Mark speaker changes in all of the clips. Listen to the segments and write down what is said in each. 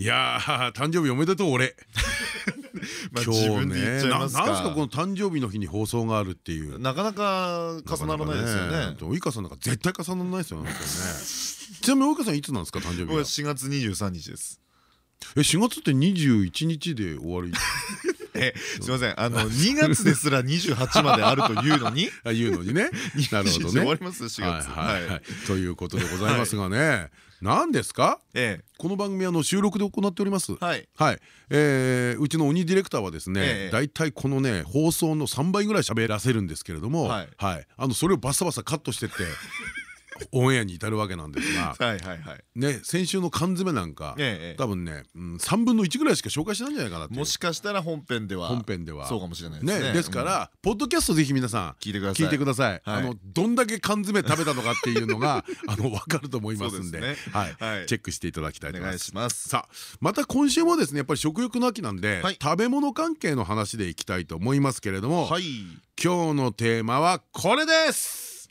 Speaker 1: いやー誕生日おめでとう俺。
Speaker 2: まあ自分で言っちゃいますか。
Speaker 1: なんすかこの誕生日の日に放送があるっていう。
Speaker 2: なかなか重ならないですよね。
Speaker 1: 及川さんなんか絶対重ならないですよね ちなみに及川さんいつなんですか誕生日
Speaker 2: 僕は？4月23日です。
Speaker 1: え4月って21日で終わり？
Speaker 2: えすみません。あの2月ですら28まであるというのに？
Speaker 1: あ言うのにね。なるほどね。
Speaker 2: 終わります4月。
Speaker 1: はいということでございますがね何ですか？この番組あの収録で行っております。はい。えうちの鬼ディレクターはですねだいたいこのね放送の3倍ぐらい喋らせるんですけれどもはい。あのそれをバサバサカットしてってオンエアに至るわけなんですが ね先週の缶詰なんか多分ね3分の1ぐらいしか紹介しないんじゃないかな
Speaker 2: もしかしたら本編では
Speaker 1: 本編では。
Speaker 2: そうかもしれないですね。
Speaker 1: ですからポッドキャストぜひ皆さん聞いてください。あのどんだけ缶詰食べたのかっていうのが あの分かると思いますんで。はい。チェックしていただきたいと思います。さあまた今週もですねやっぱり食欲の秋なんで食べ物関係の話でいきたいと思いますけれども今日のテーマはこれです。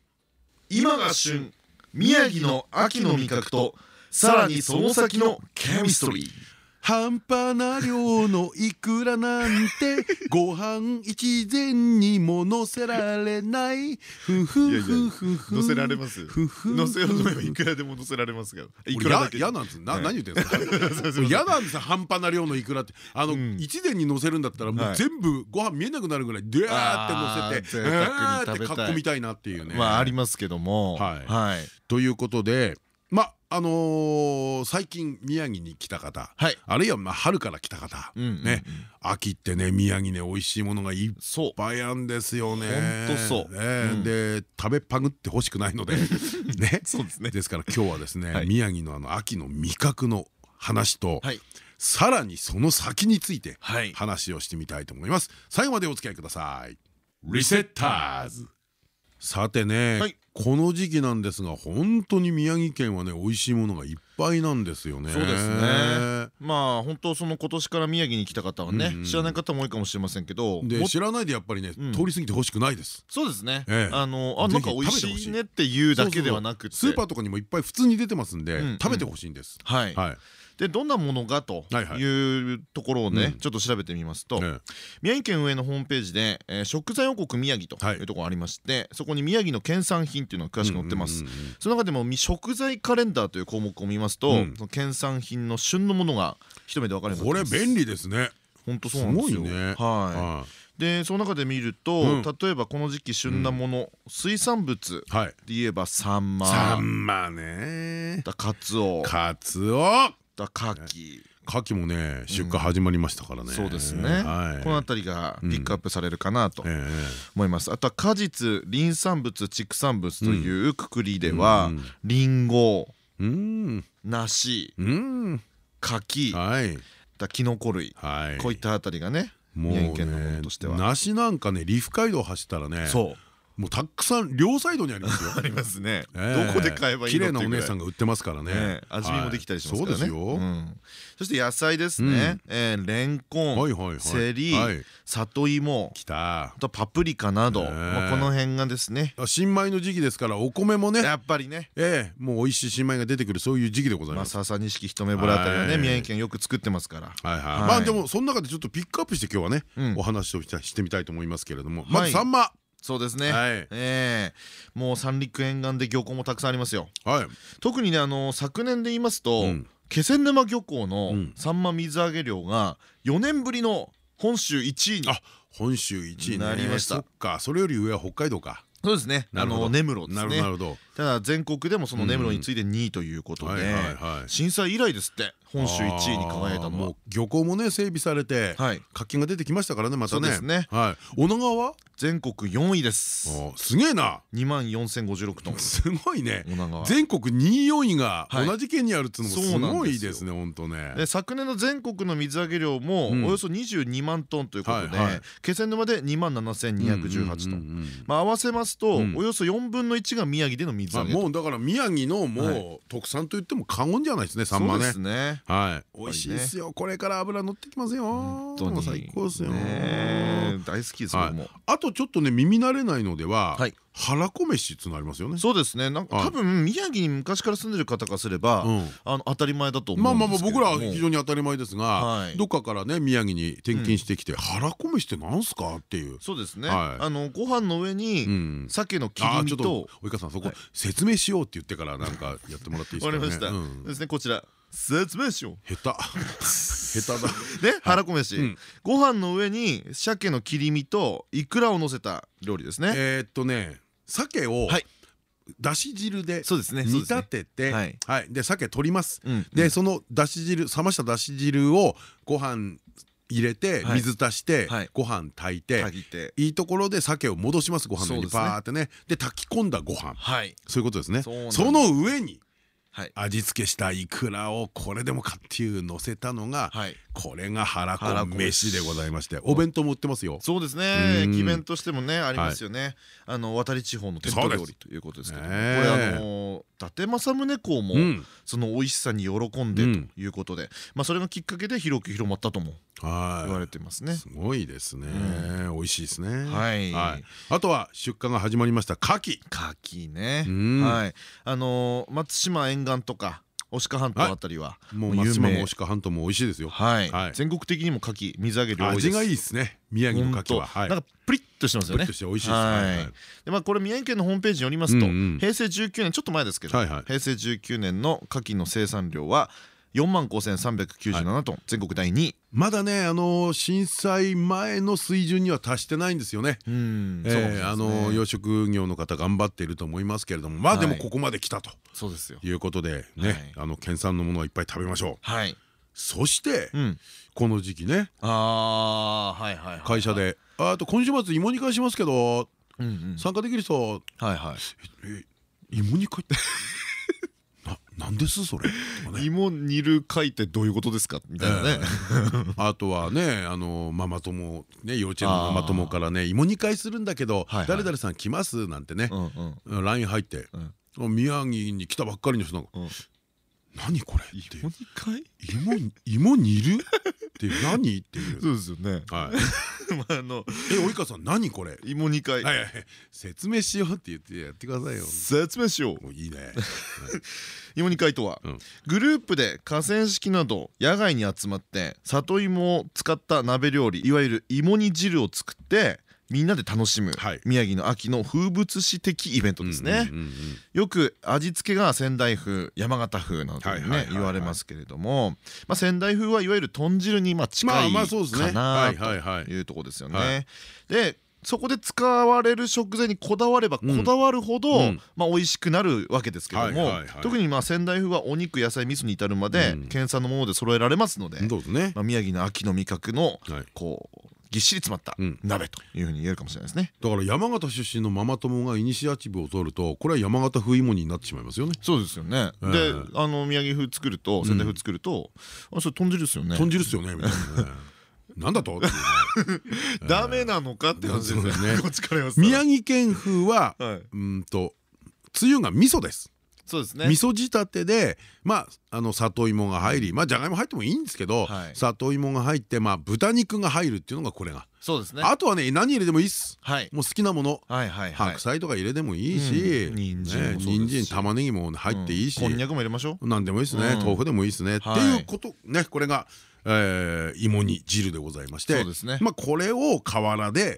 Speaker 2: 今が旬宮城の秋の味覚とさらにその先のケミストリー。
Speaker 1: 半端な量のいくらなんて ご飯一膳にも乗せられない。ふふふふふ。
Speaker 2: 乗せられます乗せようと思えばいくらでも乗せられますけど。いくらだけ
Speaker 1: 嫌なんですな何言ってんですか？嫌なんです半端な量のいくらって。あの一膳に乗せるんだったらもう全部ご飯見えなくなるぐらいデューって乗せてってかっこみたいなっていうね。
Speaker 2: まあありますけども。はい。
Speaker 1: ということでまああのー、最近宮城に来た方、はい、あるいはまあ春から来た方ね秋ってね宮城ね美味しいものがいっぱいあるんですよね。
Speaker 2: 本当そう。
Speaker 1: ね、で食べパグって欲しくないので ね。そうですね。ですから今日はですね、宮城のあの秋の味覚の話と、はい、さらにその先について話をしてみたいと思います。最後までお付き合いください。リセッターズ。さてね、はい、この時期なんですが本当に宮城県はね美味しいものがいっぱいなんですよね。
Speaker 2: そうですね。まあ本当その今年から宮城に来た方はね知らない方も多いかもしれませんけど、
Speaker 1: で知らないでやっぱりね通り過ぎてほしくないです。
Speaker 2: そうですね。あのあなんか美味しいねっていうだけではなくて、
Speaker 1: スーパーとかにもいっぱい普通に出てますんで食べてほしいんです。
Speaker 2: はい。はい。でどんなものがというところをねちょっと調べてみますと宮城県上のホームページで食材王国宮城とい。うところがありましてそこに宮城の県産品っていうのが詳しく載ってます。その中でも食材カレンダーという項目を見ますと県産品の旬のものが一目で分かる
Speaker 1: これ便利ですね。
Speaker 2: 本当そうなんですよ。はい。でその中で見ると、例えばこの時期旬なもの、水産物で言えばサンマ。
Speaker 1: サンマね。
Speaker 2: カツオ。
Speaker 1: カツオ
Speaker 2: った牡蠣
Speaker 1: 牡蠣もね出荷始まりましたからね、
Speaker 2: そうですね、この辺りがピックアップされるかなと思います、あとは果実林産物畜産物というくくりではりんご梨柿きのこ類。こういったあたりがねものとしては。
Speaker 1: 梨なんかねリフ街道走ったらねそうもうたくさん両サイドにありますよ。
Speaker 2: ありますね。どこで買えばいいの
Speaker 1: 綺麗なお姉さんが売ってますからね。
Speaker 2: 味見もできたりしますからね。そして野菜ですね。レンコンセリ里芋あとパプリカなど。この辺がですね。
Speaker 1: 新米の時期ですからお米もね。
Speaker 2: やっぱりね。
Speaker 1: ええもう美味しい新米が出てくるそういう時期でございます。
Speaker 2: 笹錦一目ぼらあたりはね宮城県よく作ってますから。
Speaker 1: まあでもその中でちょっとピックアップして今日はねお話をしてみたいと思いますけれども。まずサンマ
Speaker 2: そうですね、はい、えー、もう三陸沿岸で漁港もたくさんありますよ、はい、特にねあの昨年で言いますと、うん、気仙沼漁港のサンマ水揚げ量が4年ぶりの本州1位に、あ
Speaker 1: 本州1位になりました。そっか。それより上は北海道か。
Speaker 2: そうですね。あの根室ですね。なるほど。ただ全国でもその根室に次いで2位ということで震災以来ですって本州1位に輝いたのは。
Speaker 1: 漁港もね整備されて活気が出てきましたからねまたね。女川は？
Speaker 2: 全国4位です。
Speaker 1: すげえな。
Speaker 2: 2万4056トン。
Speaker 1: すごいね。全国2位4位が同じ県にあるっていうのもすごいですね本当ね。
Speaker 2: 昨年の全国の水揚げ量もおよそ22万トンということで気仙沼で2万7218トン。まあ合わせますとおよそ4分の1が宮城での水揚げ
Speaker 1: もうだから宮城のもう特産と言っても過言じゃないですねサンマね。そうですね。はい。美味しいですよ。これから油乗ってきますよ。最高ですよ。
Speaker 2: 大好きですも。
Speaker 1: あとちょっとね耳慣れないのでは腹こ飯ってのありますよね。
Speaker 2: そうですね。なんか多分宮城に昔から住んでる方からすればあの当たり前だと思
Speaker 1: うんですけどまあまあ僕らは非常に当たり前ですがどっかからね宮城に転勤してきて腹こ飯ってなんすかっていう。
Speaker 2: そうですね。あのご飯の上に鮭の切り身と
Speaker 1: 及川さんそこ説明しようって言ってからなんかやってもらっていいですかわかりました。
Speaker 2: ですねこちら説明しよ
Speaker 1: う。下手。下手だ。
Speaker 2: ね腹こ飯ご飯の上に鮭の切り身とイクラを乗せた料理ですね。
Speaker 1: えっとね鮭をだし汁で煮立ててはい。で鮭取ります。でそのだし汁冷ましただし汁をご飯入れて水足してご飯炊いていいところで鮭を戻しますご飯の上にバーってね。で炊き込んだご飯。そういうことですね。その上に味付けしたいくらをこれでもかっていうのせたのがこれが腹こ飯でございましてお弁当も売ってますよ。
Speaker 2: そうですね。駅弁としてもねありますよね。あの渡り地方の伝統料理ということですけどこれあの伊達政宗公もその美味しさに喜んでということで。まあそれがきっかけで広く広まったとも言われてますね。
Speaker 1: すごいですね。美味しいですね。はい。あとは出荷が始まりました。牡蠣。
Speaker 2: 牡蠣ね。はい。あの松島沿岸とか牡鹿半島あたりは
Speaker 1: もう松島も牡鹿半島も美味しいですよ。
Speaker 2: はい。全国的にも牡蠣水揚げ量
Speaker 1: 味がいいですね。宮城の牡蠣は。
Speaker 2: なんかプリッとしてますよね。プリッとして美味しいです。でまあこれ宮城県のホームページによりますと平成19年ちょっと前ですけど平成19年の牡蠣の生産量は4万5397トン。全国第2位
Speaker 1: まだねあの震災前の水準には達してないんですよね。あの養殖業の方頑張っていると思いますけれども。まあでもここまで来たと。そうですよ。いうことでねあの県産のものはいっぱい食べましょう。はい。そしてこの時期ね。会社で「あと今週末芋煮会しますけど。参加できる人。はいはい。芋煮会って？なんですそれ？
Speaker 2: 芋煮る会ってどういうことですか？みたいなね。
Speaker 1: あとはねあのママ友ね幼稚園のママ友からね芋煮会するんだけど誰々さん来ますなんてね LINE 入って宮城に来たばっかりの人なんか何これ
Speaker 2: 芋煮会？
Speaker 1: 芋芋煮る？って何？っていう。
Speaker 2: そうですよね。
Speaker 1: はい。あのえ及川さん何これ？
Speaker 2: 芋煮会。
Speaker 1: 説明しようって言ってやってくださいよ。
Speaker 2: 説明しよ
Speaker 1: う。いいね。
Speaker 2: 芋煮会とはグループで河川敷など野外に集まって里芋を使った鍋料理いわゆる芋煮汁を作ってみんなで楽しむ宮城の秋の風物詩的イベントですね。よく味付けが仙台風山形風などね言われますけれどもまあ仙台風はいわゆる豚汁にまあ近いかなというとこですよね。でそこで使われる食材にこだわればこだわるほど、まあ美味しくなるわけですけども特にまあ仙台風はお肉野菜味噌に至るまで県産のもので揃えられますので宮城の秋の味覚のこうぎっしり詰まった鍋と。いうふうに言えるかもしれないですね。
Speaker 1: だから山形出身のママ友がイニシアチブを取るとこれは山形風芋になってしまいますよね。
Speaker 2: そうですよね。であの宮城風作ると仙台風作るとあそれ豚汁ですよね。
Speaker 1: 豚汁ですよねみたいなね。なんだと？
Speaker 2: ダメなのかって話ですね。
Speaker 1: 宮城県風はうんとつゆが味噌です
Speaker 2: そうですね。
Speaker 1: 味噌仕立てでまああの里芋が入りまあじゃがいも入ってもいいんですけど里芋が入ってまあ豚肉が入るっていうのがこれが。
Speaker 2: そうですね。
Speaker 1: あとはね何入れてもいいっす。もう好きなもの。白菜とか入れてもいいし人参玉ねぎも入っていいし。
Speaker 2: こんにゃくも入れましょ
Speaker 1: う。何でもいいですね。豆腐でもいいですね。っていうことねこれが芋煮汁でございまして。まあこれを河原で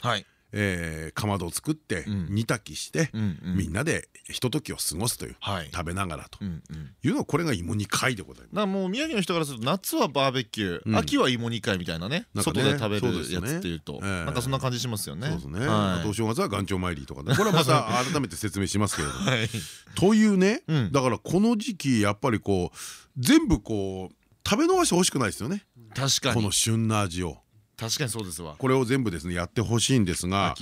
Speaker 1: えー、かまどを作って煮炊きしてみんなでひとときを過ごすという食べながらと。いうのこれが芋煮会でござい
Speaker 2: ます。もう宮城の人からすると夏はバーベキュー。秋は芋煮会みたいなね。外で食べるやつっていうと。なんかそんな感じしますよね。そうですね。
Speaker 1: あとお正月は元朝参りとかね。これはまた 改めて説明しますけれども。というねだからこの時期やっぱりこう全部こう食べ逃してほしくないですよね。
Speaker 2: 確かに。
Speaker 1: この旬な味を。
Speaker 2: 確かにそうですわ。
Speaker 1: これを全部ですねやってほしいんですが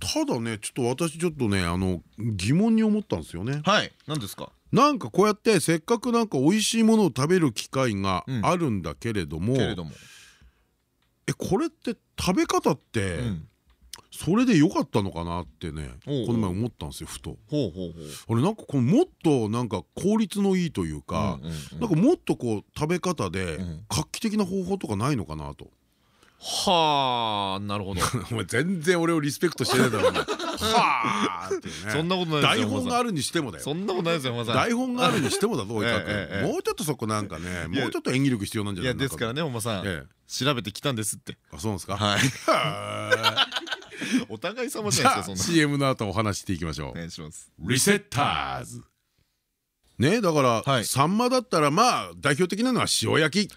Speaker 1: た。だねちょっと私ちょっとねあの疑問に思ったんですよね。
Speaker 2: はい。何ですか？
Speaker 1: なんかこうやってせっかくなんか美味しいものを食べる機会があるんだけれどもえこれって食べ方ってそれで良かったのかなってねこの前思ったんですよふと。あれなんかこのもっとなんか効率のいいというかなんかもっとこう食べ方で画期的な方法とかないのかなと。
Speaker 2: はあなるほど。
Speaker 1: お前全然俺をリスペクトしてないだろうなはあってね。
Speaker 2: そんなことない
Speaker 1: 台本があるにしてもだよ。
Speaker 2: そんなことないですよ
Speaker 1: 台本があるにしてもだぞ もうちょっとそこなんかねもうちょっと演技力必要なんじゃない
Speaker 2: いやですからねおまさん。調べてきたんですって。
Speaker 1: あそうなんですか？
Speaker 2: はい。お互い様じゃないですかそんな
Speaker 1: CM の後お話していきましょう。お
Speaker 2: 願いします。
Speaker 1: リセッターズ。ねだからサンマだったらまあ代表的なのは塩焼き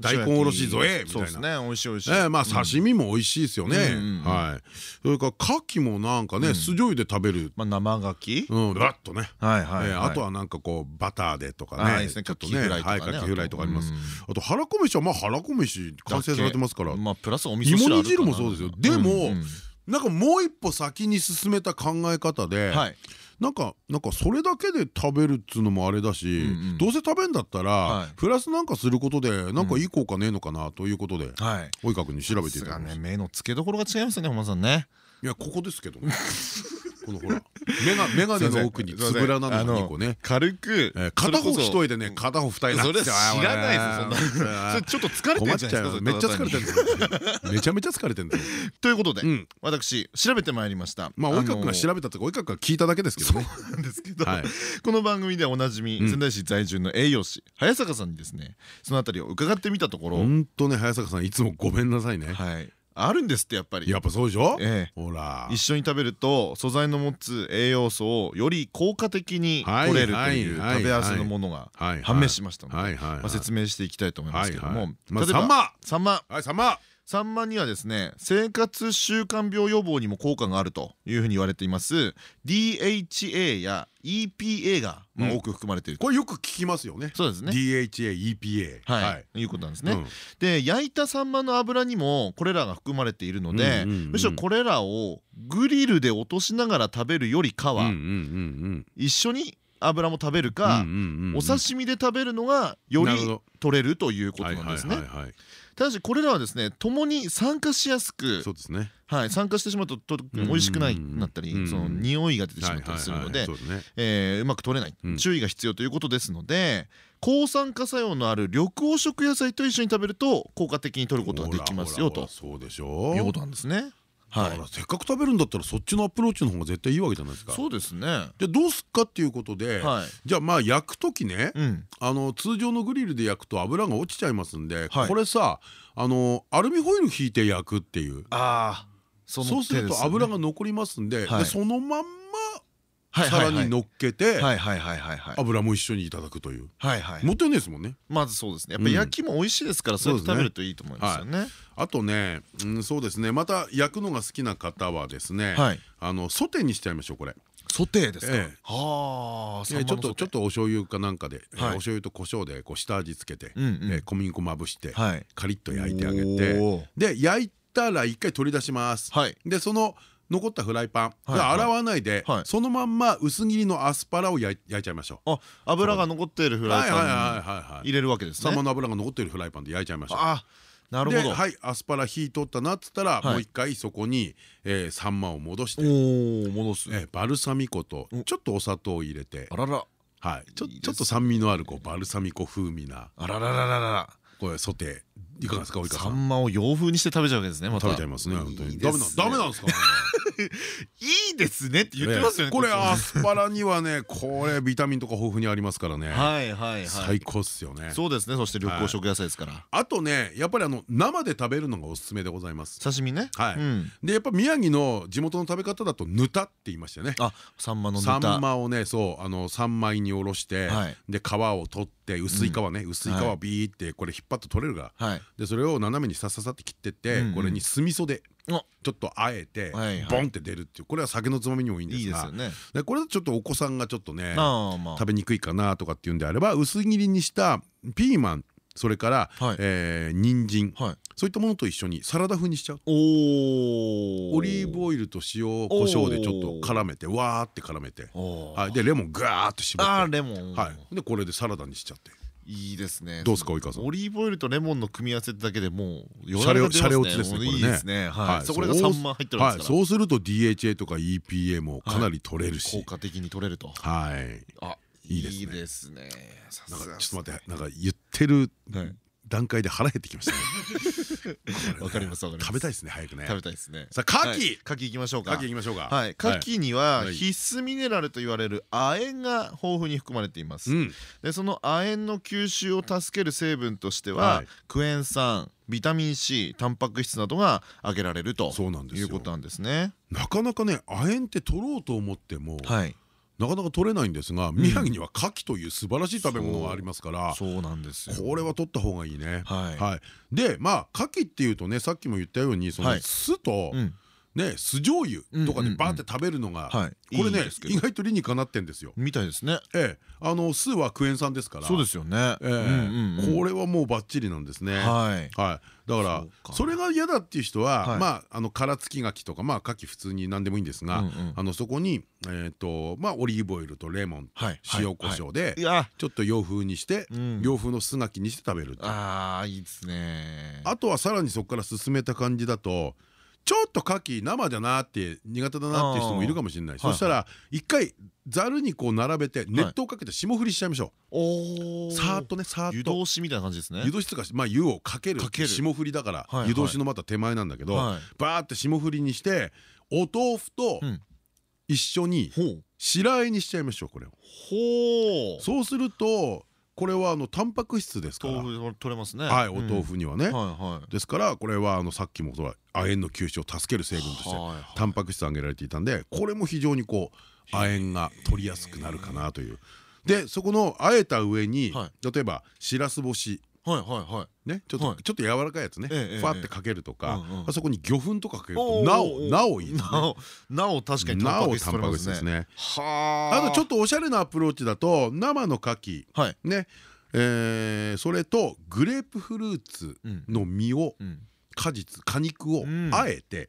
Speaker 1: 大根おろし添えみたいな。そうです
Speaker 2: ね。美味しい美味しい。
Speaker 1: えまあ刺身も美味しいですよね。はい。それから牡蠣もなんかね酢醤油で食べる。
Speaker 2: まあ生牡蠣？
Speaker 1: うん。ラッとね。
Speaker 2: はいはい。
Speaker 1: あとはなんかこうバターでとかね。ちょっとね。はい。牡蠣フライとかあります。あと腹こ飯はまあ腹こ飯完成されてますから。
Speaker 2: まあプラスお味噌
Speaker 1: 汁。芋煮汁もそうですよ。でもなんかもう一歩先に進めた考え方で。はい。なんかなんかそれだけで食べるっつうのもあれだし、どうせ食べんだったらプラスなんかすることでなんかいい効果ねえのかなということで及川君に調べていただきま
Speaker 2: す目の付けどころが違いますね本間さんね。
Speaker 1: いやここですけど このほら目が眼鏡の奥につぶらなのが2個ね。
Speaker 2: 軽く
Speaker 1: 片方一重でね片方二重
Speaker 2: それ知らないですそんな。それちょっと疲れてるじゃないですか
Speaker 1: めっちゃ疲れてるめちゃめちゃ疲れてる
Speaker 2: ということで私調べてまいりました。
Speaker 1: まあ及川君が調べたとか及川君が聞いただけですけどね。
Speaker 2: そうなんですけどこの番組ではおなじみ仙台市在住の栄養士早坂さんにですね。そのあたりを伺ってみたところ。
Speaker 1: 本当ね早坂さんいつもごめんなさいね。
Speaker 2: はいあるんですってやっぱり。
Speaker 1: やっぱそうでしょ？ほら。
Speaker 2: 一緒に食べると素材の持つ栄養素をより効果的に取れるという食べ合わせのものが判明しましたので説明していきたいと思いますけども。
Speaker 1: 例えば
Speaker 2: サンマ
Speaker 1: はいサンマ
Speaker 2: サンマにはですね生活習慣病予防にも効果があるというふうに言われています。DHA や EPA が多く含まれている。
Speaker 1: これよく聞きますよね。
Speaker 2: そうですね。
Speaker 1: DHA、EPA
Speaker 2: はい。い。うことなんですね。で焼いたサンマの油にもこれらが含まれているのでむしろこれらをグリルで落としながら食べるよりかは一緒に油も食べるかお刺身で食べるのがより取れるということなんですね。ただしこれらはですね共に酸化しやすく
Speaker 1: そうですね。
Speaker 2: はい酸化してしまうと美味しくないなったりその匂いが出てしまったりするのでうまく取れない注意が必要ということですので抗酸化作用のある緑黄色野菜と一緒に食べると効果的に取ることができますよと。
Speaker 1: そうでしょう。
Speaker 2: いうことなんですね。
Speaker 1: だからせっかく食べるんだったらそっちのアプローチの方が絶対いいわけじゃないですか。
Speaker 2: そうですね。
Speaker 1: でどうすっかっていうことで、じゃあまあ焼く時ね、あの通常のグリルで焼くと油が落ちちゃいますんで、これさあのアルミホイル引いて焼くっていう。
Speaker 2: ああ。
Speaker 1: そうすると油が残りますんで、でそのまんま皿に乗っけて油も一緒にいただくという。もったいないですもんね。
Speaker 2: まずそうですね。やっぱ焼きも美味しいですからそうやって食べるといいと思いますよね。
Speaker 1: あとねそうですね。また焼くのが好きな方はですねあのソテーにしちゃいましょうこれ。
Speaker 2: ソテーですか？
Speaker 1: はあ。ちょっとちょっとお醤油かなんかで、お醤油と胡椒でこう下味つけて、小麦粉まぶして、カリッと焼いてあげて、で焼いたら一回取り出します。でその残ったフライパン。洗わないでそのまんま薄切りのアスパラを焼いちゃいましょう。
Speaker 2: 油が残っているフライパンに入れるわけですね。
Speaker 1: サンマの油が残っているフライパンで焼いちゃいましょう。
Speaker 2: なるほど。
Speaker 1: はいアスパラ火通ったなっつったらもう一回そこにサンマを戻して
Speaker 2: 戻す。
Speaker 1: バルサミコとちょっとお砂糖を入れて
Speaker 2: あらら。
Speaker 1: はい。ちょっと酸味のあるバルサミコ風味な
Speaker 2: あららららら
Speaker 1: これソテーいかがですか
Speaker 2: サンマを洋風にして食べちゃうわけですね
Speaker 1: 食べちゃいますね本当に。ダメなダメなんですか
Speaker 2: いいですねって言ってますよね
Speaker 1: これアスパラにはねこれビタミンとか豊富にありますからね。
Speaker 2: はいはい
Speaker 1: 最高っすよね。
Speaker 2: そうですねそして緑黄色野菜ですから。
Speaker 1: あとねやっぱりあの生で食べるのがおすすめでございます。
Speaker 2: 刺身ね。
Speaker 1: はい。でやっぱ宮城の地元の食べ方だとぬたって言いましたよね。
Speaker 2: あサンマの
Speaker 1: サンマをねそうあの三枚におろしてで皮を取って薄い皮ね薄い皮をビーってこれ引っ張って取れるからでそれを斜めにさささって切ってってこれに酢味噌でちょっとあえてボンって出るっていうこれは酒のつまみにもいいんですがでこれちょっとお子さんがちょっとね食べにくいかなとかっていうんであれば薄切りにしたピーマンそれからえ人参そういったものと一緒にサラダ風にしちゃう。オリーブオイルと塩コショウでちょっと絡めてわーって絡めて。でレモンガーッと絞って。でこれでサラダにしちゃって
Speaker 2: いいですね。
Speaker 1: どうですか及川さん？
Speaker 2: オリーブオイルとレモンの組み合わせだけでもう
Speaker 1: シャレシャレ落ちですねいいです
Speaker 2: ね。はい。そこが3万入ってるんです
Speaker 1: そうすると DHA とか EPA もかなり取れるし。
Speaker 2: 効果的に取れると。
Speaker 1: はい。
Speaker 2: あいいですね。
Speaker 1: なんかちょっと待ってなんか言ってる段階で腹減ってきました
Speaker 2: ね。わかりますわかります。
Speaker 1: 食べたいですね早くね。
Speaker 2: 食べたいですね。
Speaker 1: さあ牡蠣
Speaker 2: 牡蠣いきましょうか。
Speaker 1: 牡蠣いきましょうか。
Speaker 2: はい牡蠣には必須ミネラルと言われる亜鉛が豊富に含まれています。でその亜鉛の吸収を助ける成分としてはクエン酸。ビタミン C タンパク質などが挙げられるということなんですね
Speaker 1: なかなかね亜鉛って取ろうと思っても、はい、なかなか取れないんですが宮城には牡蠣という素晴らしい食べ物がありますから
Speaker 2: そうなんです
Speaker 1: これは取った方がいいね。はい。でまあ牡蠣っていうとねさっきも言ったようにその酢とね酢醤油とかでバーって食べるのがこれね意外と理にかなってんですよ。
Speaker 2: みたいですね。
Speaker 1: ええ。あの酢はクエン酸ですから。
Speaker 2: そうですよね。
Speaker 1: これはもうバッチリなんですね。はい。だからそれが嫌だっていう人はまああの殻付き牡蠣とかまあ牡蠣普通に何でもいいんですがあのそこにえっとまあオリーブオイルとレモン塩コショウでちょっと洋風にして洋風の酢牡蠣にして食べる
Speaker 2: ああいいですね。
Speaker 1: あとはさらにそこから進めた感じだとちょっと牡蠣生だなって苦手だなっていう人もいるかもしれない。そしたら一回ざるにこう並べて熱湯をかけて霜降りしちゃいましょう。さーっとねさーっと。湯
Speaker 2: 通しみたいな感じですね。
Speaker 1: 湯通しとかまあ湯をかける。霜降りだから湯通しのまた手前なんだけどバーって霜降りにしてお豆腐と一緒に白あえにしちゃいましょうこれを。そうするとこれはあのタンパク質ですから。
Speaker 2: 取れますね。
Speaker 1: はいお豆腐にはね。ですからこれはあのさっきも亜鉛の吸収を助ける成分としてタンパク質挙げられていたんでこれも非常にこう亜鉛が取りやすくなるかなという。でそこのあえた上に例えばしらす干しはいはいはい。ねちょっとちょっと柔らかいやつね。ファってかけるとかあそこに魚粉とかかけるとなおなおいい
Speaker 2: なお確かに
Speaker 1: なおタンパク質ですね。あ。とちょっとおしゃれなアプローチだと生の牡蠣。ね。えそれとグレープフルーツの実を果実果肉をあえて。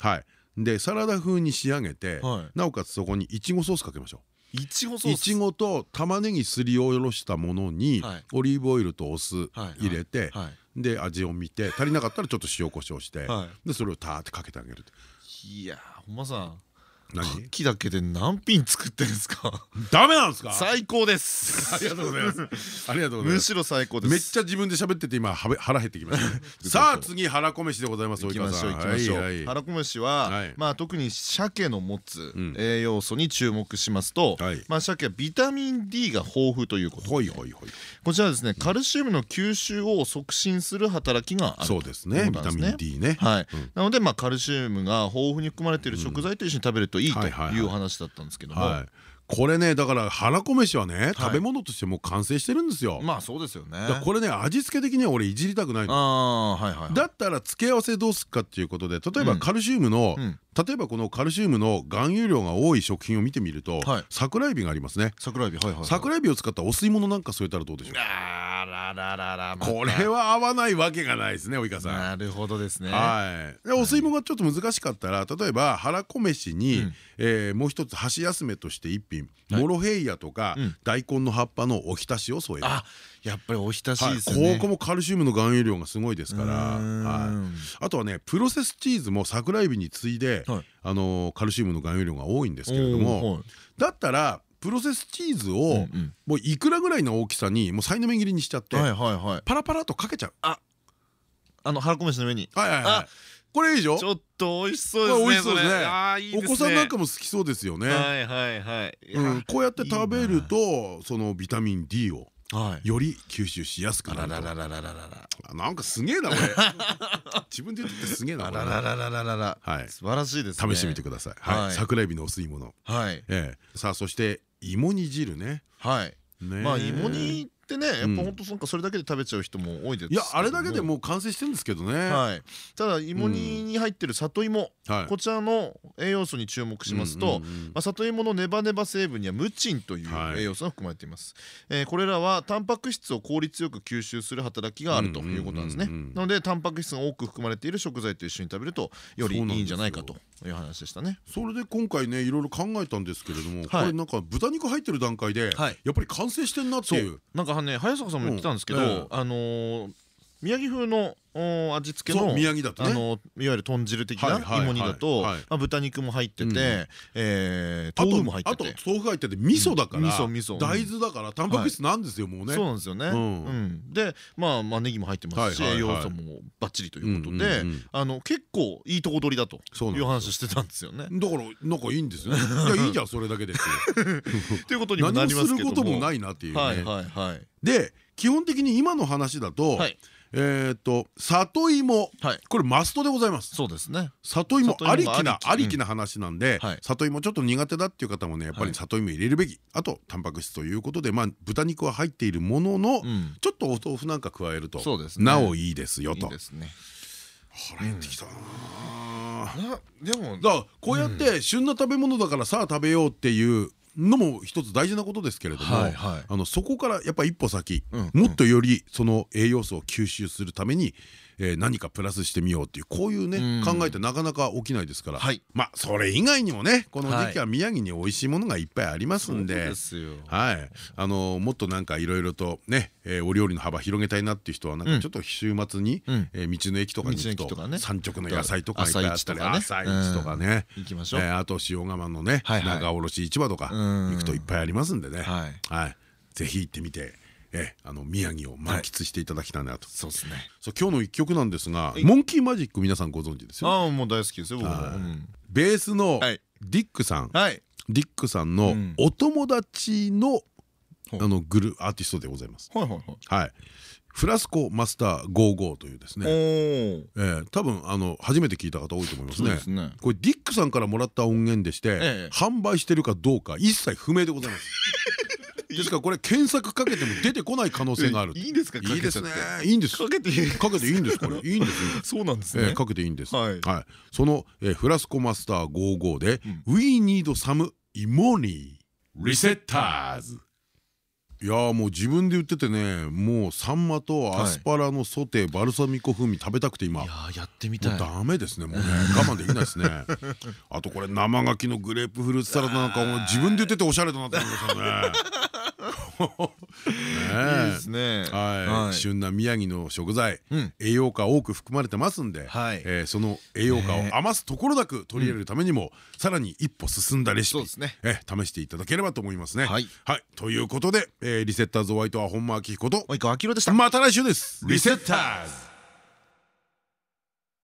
Speaker 1: はい。でサラダ風に仕上げてなおかつそこにいちごソースかけましょう
Speaker 2: いちご
Speaker 1: いちごと玉ねぎすりおろしたものにオリーブオイルとお酢入れてで味を見て足りなかったらちょっと塩コショウしてでそれをターってかけてあげる
Speaker 2: いや本間さん。何牡蠣だけで何品作ってんですか？
Speaker 1: ダメなんですか？
Speaker 2: 最高です。
Speaker 1: ありがとうございます。ありがとうございます。
Speaker 2: むしろ最高です。
Speaker 1: めっちゃ自分で喋ってて今腹減ってきました さあ次腹こ飯でございます
Speaker 2: 行きましょう行きましょう。腹こ飯はまあ特に鮭の持つ栄養素に注目しますとまあ鮭はビタミン D が豊富ということでこちらですねカルシウムの吸収を促進する働きがある
Speaker 1: そうですねビタミン D ね。
Speaker 2: はい。なのでまあカルシウムが豊富に含まれている食材と一緒に食べるといいという話だったんですけども。
Speaker 1: これねだから腹こ飯はね食べ物としても完成してるんですよ。
Speaker 2: まあそうですよね。
Speaker 1: これね味付け的には俺いじりたくないのだったら付け合わせどうすかっていうことで例えばカルシウムの例えばこのカルシウムの含有量が多い食品を見てみると桜エビがありますね。
Speaker 2: 桜エビはいはい
Speaker 1: 桜エビを使ったお吸い物なんか添えたらどうでしょう。
Speaker 2: あらららら
Speaker 1: これは合わないわけがないですね及川さん。
Speaker 2: なるほどですね。
Speaker 1: はい。お吸い物がちょっと難しかったら例えば腹こ飯にもう一つ箸休めとして一品モロヘイヤとか大根の葉っぱのおひたしを添える。
Speaker 2: やっぱりおひたしですね。
Speaker 1: ここもカルシウムの含有量がすごいですから。あとはねプロセスチーズも桜エビに次いであのカルシウムの含有量が多いんですけれども。だったらプロセスチーズをもういくらぐらいの大きさにもうさいの目切りにしちゃってパラパラとかけちゃう。
Speaker 2: ああの腹こ飯の上に。
Speaker 1: はいはいはいこれいいでしょ
Speaker 2: ちょっと美味しそうですね美味しそうです
Speaker 1: ね。お子さんなんかも好きそうですよね。はいはいはい。こうやって食べるとそのビタミン D をより吸収しやすくなるなんかすげえな俺 自分で言ってすげえな
Speaker 2: らららららららはい。素晴らしいです
Speaker 1: 試してみてください。はい。桜エビのお吸い物。はい。さあそして芋煮汁ね。
Speaker 2: はい。まあ芋煮ってねやっぱ本当なんかそれだけで食べちゃう人も多いですいや
Speaker 1: あれだけでもう完成してるんですけどね。はい。
Speaker 2: ただ芋煮に入ってる里芋こちらの栄養素に注目しますと里芋のネバネバ成分にはムチンという栄養素が含まれています。これらはタンパク質を効率よく吸収する働きがあるということなんですね。なのでタンパク質が多く含まれている食材と一緒に食べるとよりいいんじゃないかという話でしたね。
Speaker 1: それで今回ねいろいろ考えたんですけれどもこれなんか豚肉入ってる段階でやっぱり完成してんなっていう。
Speaker 2: なんかね早坂さんも言ってたんですけどあの宮城風の味付けの
Speaker 1: 宮城だと
Speaker 2: あのいわゆる豚汁的な芋煮だと豚肉も入ってて豆腐も入ってて。
Speaker 1: あと豆腐入ってて味噌だから大豆だからタンパク質なんですよもうね。
Speaker 2: そうなんですよね。でまあネギも入ってますし栄養素もバッチリということであの結構いいとこ取りだという話してたんですよね。
Speaker 1: だからなんかいいんですよね。いやいいじゃんそれだけで
Speaker 2: という。ことにもなりますけど
Speaker 1: も。何することもないなっていうね。で基本的に今の話だとえっと里芋。これマストでございます。
Speaker 2: そうですね。
Speaker 1: 里芋ありきなありき。な話なんで里芋ちょっと苦手だっていう方もねやっぱり里芋入れるべき。あとタンパク質ということでまあ豚肉は入っているもののちょっとお豆腐なんか加えるとなおいいですよと。腹減ってきたな。でもだこうやって旬な食べ物だからさあ食べようっていうのも一つ大事なことですけれどもあのそこからやっぱ一歩先もっとよりその栄養素を吸収するためにえ何かプラスしてみようっていうこういうね考えってなかなか起きないですから。まあそれ以外にもねこの時期は宮城に美味しいものがいっぱいありますんで。はい。あのもっとなんかいろいろとねお料理の幅広げたいなっていう人はなんかちょっと週末に道の駅とかに行くと産直の野菜とかいっぱいあったり朝市とかね。あと塩釜のね長卸市場とか行くといっぱいありますんでね。はい。ぜひ行ってみてえあの宮城を満喫していただきたいなと、
Speaker 2: そうですね。
Speaker 1: そう今日の一曲なんですがモンキーマジック皆さんご存知ですよ。
Speaker 2: ああもう大好きですよ僕。も
Speaker 1: ベースのディックさん。ディックさんのお友達のあのグルアーティストでございます。はいフラスコマスター55というですね。ええ多分あの初めて聞いた方多いと思いますね。これディックさんからもらった音源でして販売してるかどうか一切不明でございますですからこれ検索かけても出てこない可能性がある。
Speaker 2: いいんですか？
Speaker 1: いいですね。いいんです。かけてかけていいんですこれ。いいんです。
Speaker 2: そうなんですね。
Speaker 1: かけていいんです。はい。そのフラスコマスター55で We need some imoni resetters。いやもう自分で言っててねもうサンマとアスパラのソテーバルサミコ風味食べたくて今いや
Speaker 2: やってみたい
Speaker 1: ダメですねもうね我慢できないですね あとこれ生牡蠣のグレープフルーツサラダなんかも自分で言ってておしゃれだなって思いましたねいいですね。はい。旬な宮城の食材栄養価多く含まれてますんでその栄養価を余すところなく取り入れるためにもさらに一歩進んだレシピ試していただければと思いますね。はい。ということでリセッターズホワイトは本間明彦と
Speaker 2: 及川明でした。
Speaker 1: また来週です。リセッターズ